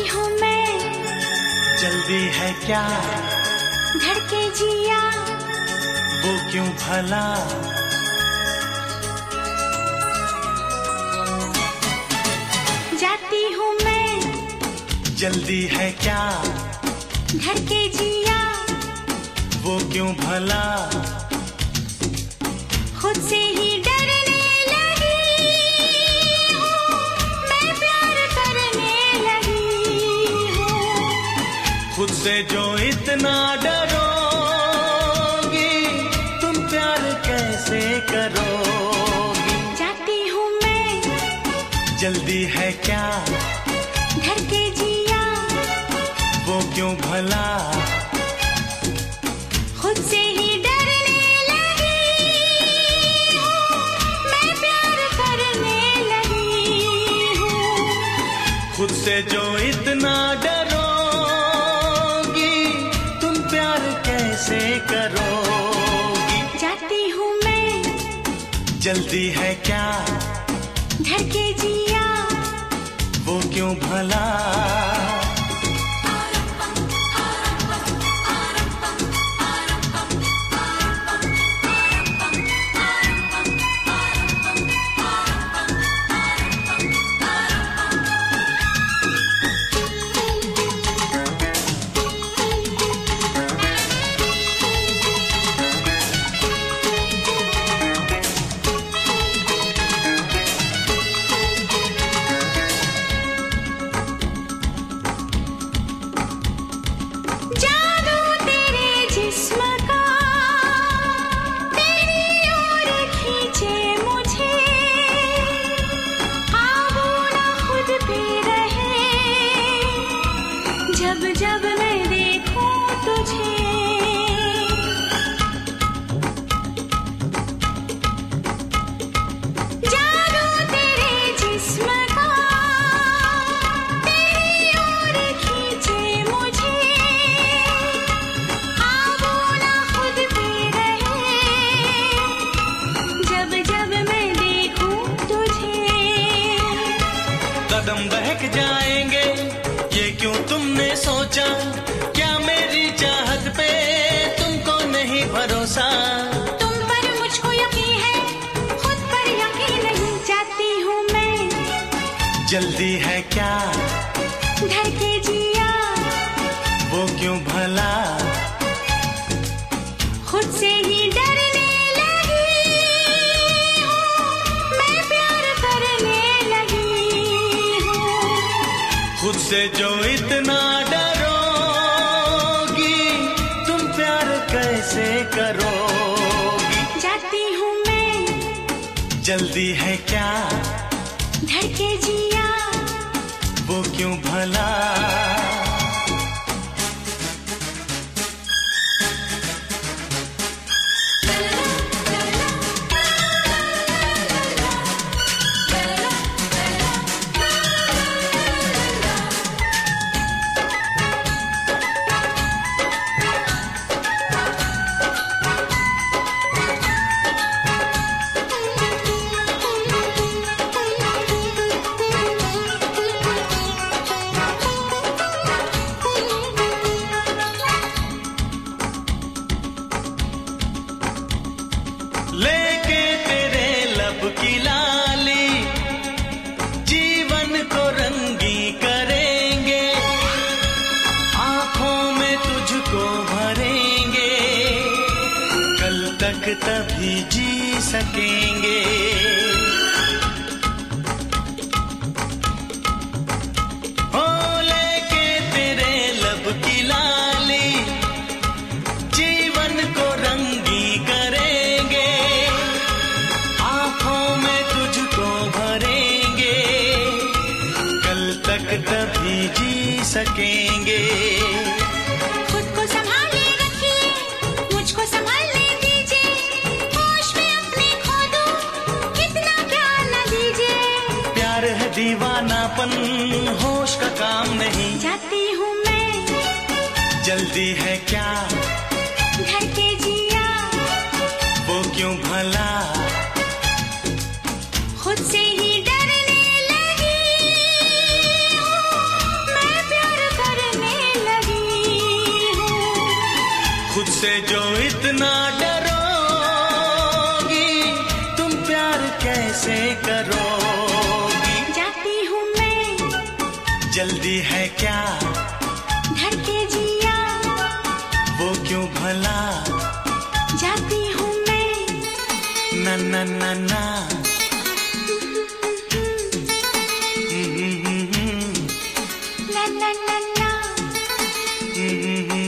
सोती हूँ मैं। जल्दी है क्या? धड़के जिया। वो क्यों भला? जाती हूँ मैं। जल्दी है क्या? धड़के जिया। वो क्यों भला? खुद से ही डरे खुद से जो इतना डरोगी तुम प्यार कैसे करोगी? जाती हूँ मैं। जल्दी है क्या? घर के जिया। वो क्यों भला? खुद से ही डरने लगी। मैं प्यार करने लगी हूँ। खुद से जो इतना डरोगी जल्दी है क्या? धड़के जिया। वो क्यों भला? क्या मेरी चाहत पे तुमको नहीं भरोसा? तुम पर मुझको यकीन है खुद पर यकीन नहीं चाहती हूँ मैं। जल्दी है क्या? धड़के जिया। वो क्यों भला? खुद से ही डरने लगी मैं प्यार करने लगी खुद से जो इतना जल्दी है क्या? धड़के जिया। वो क्यों भला? तभी जी सकेंगे। ओ लेके तेरे लब की लाली, जीवन को रंगी करेंगे। आँखों में तुझको भरेंगे, कल तक तभी जी सकेंगे जल्दी है क्या? धड़के जिया। वो क्यों भला? खुद से ही डरने लगी। हूँ मैं प्यार करने लगी हूँ। जो इतना डरोगी तुम प्यार कैसे करोगी? जाती हूँ मैं। जल्दी है क्या? जाती हूँ मैं। ना ना ना ना। ला ला ला हम्म,